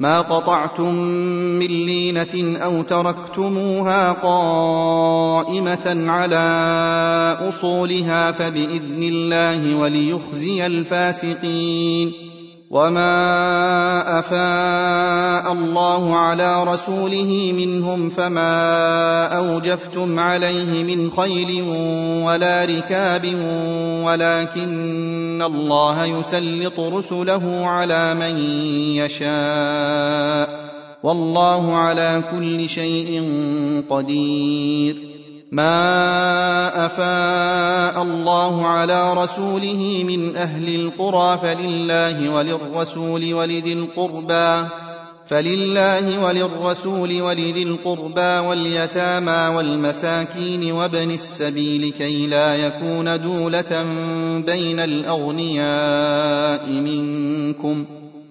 ما قطعتم من لينة أو تركتموها قائمة على أصولها فبإذن الله وليخزي الفاسقين. وما افاء الله على رسوله منهم فما اوجفتم عليه من خيل ولا ركاب ولكن الله يسلط رسله على من يشاء والله على كل شيء قدير ما افاء الله على رسوله من أهل القرى فلله وللرسول ولذي القربى فلله وللرسول ولذي القربى واليتامى والمساكين وابن السبيل كي لا يكون دوله بين الاغنياء منكم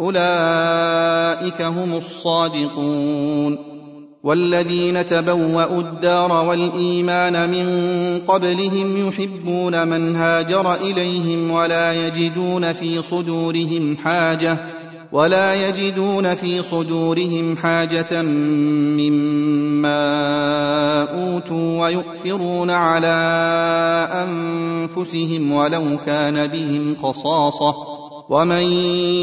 أولئك هم الصادقون والذين تبوأوا الدار والإيمان من قبلهم يحبون من هاجر إليهم ولا يجدون في صدورهم حاجة ولا يجدون في صدورهم حاجة مما أوتوا ويؤثرون على أنفسهم ولو كان بهم خصاصة ومن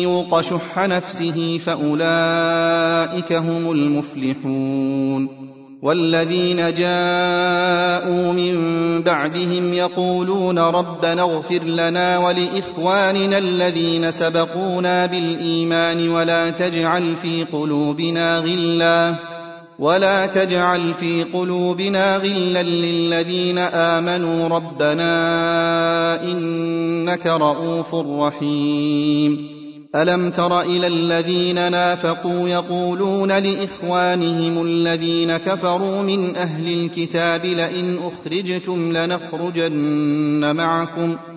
يوق شح نفسه فأولئك هم المفلحون والذين جاءوا من بعدهم يقولون ربنا اغفر لنا ولإخواننا الذين سبقونا بالإيمان ولا تجعل في قلوبنا غلا ولا تجعل في قلوبنا غلا للذين آمنوا ربنا إنك رءوف رحيم. ألم تر إلى الذين نافقوا يقولون لإخوانهم الذين كفروا من أهل الكتاب لئن أخرجتم لنخرجن معكم ۖ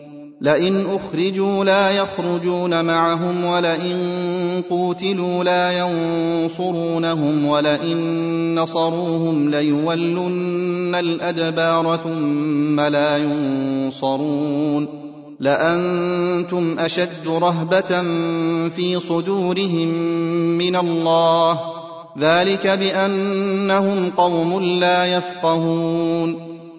لئن أخرجوا لا يخرجون معهم ولئن قوتلوا لا ينصرونهم ولئن نصروهم ليولن الأدبار ثم لا ينصرون لأنتم أشد رهبة في صدورهم من الله ذلك بأنهم قوم لا يفقهون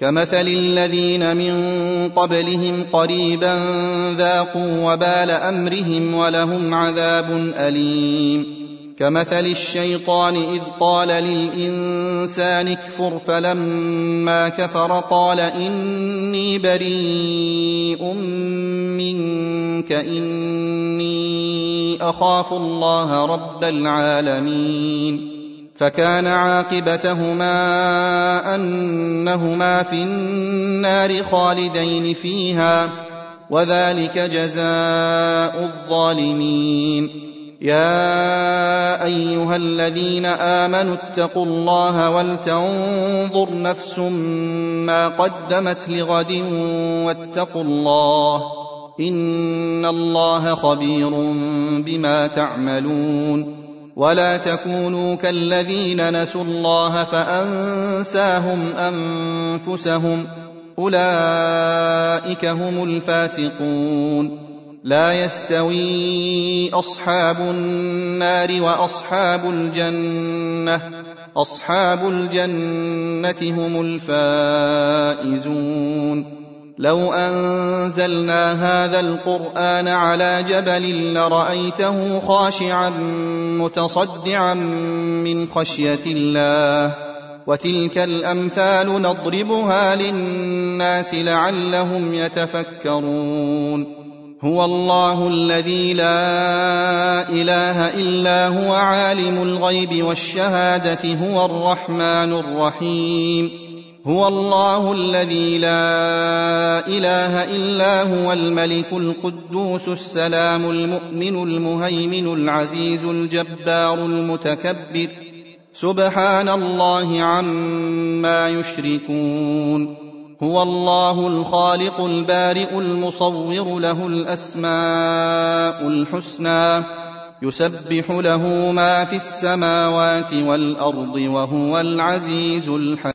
كمثل الذين من قبلهم قريبا ذاقوا وبال أمرهم ولهم عذاب أليم. كمثل الشيطان إذ قال للإنسان اكفر فلما كفر قال إني بريء منك إني أخاف الله رب العالمين. فكان عاقبتهما أنهما في النار خالدين فيها وذلك جزاء الظالمين. يا أيها الذين آمنوا اتقوا الله ولتنظر نفس ما قدمت لغد واتقوا الله إن الله خبير بما تعملون. ولا تكونوا كالذين نسوا الله فأنساهم أنفسهم أولئك هم الفاسقون. لا يستوي أصحاب النار وأصحاب الجنة أصحاب الجنة هم الفائزون. لو أنزلنا هذا القرآن على جبل لرأيته خاشعا متصدعا من خشية الله وتلك الأمثال نضربها للناس لعلهم يتفكرون. هو الله الذي لا إله إلا هو عالم الغيب والشهادة هو الرحمن الرحيم. هو الله الذي لا إله إلا هو الملك القدوس السلام المؤمن المهيمن العزيز الجبار المتكبر. سبحان الله عما يشركون. هو الله الخالق البارئ المصور له الأسماء الحسنى. يسبح له ما في السماوات والأرض وهو العزيز الحكيم.